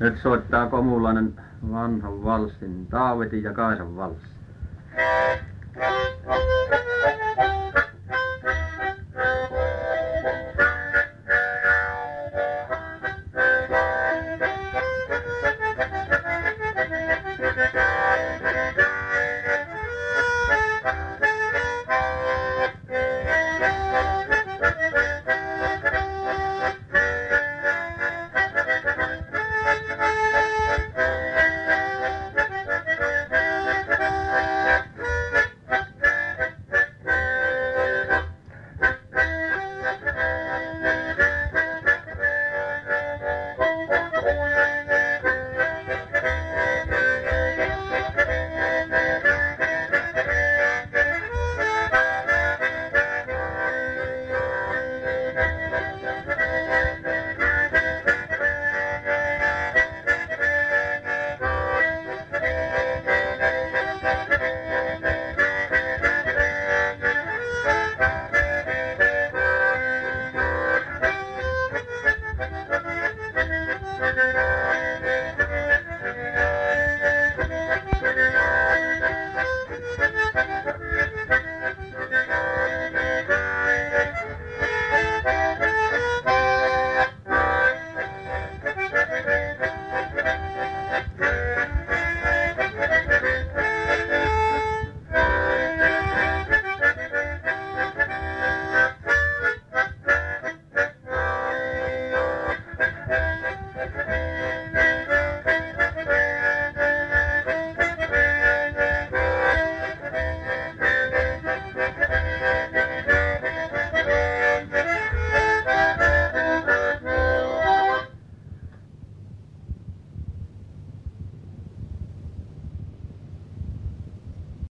nyt soittaa Komulainen vanhan valssin Taavetin ja Kaisan valssi Thank you.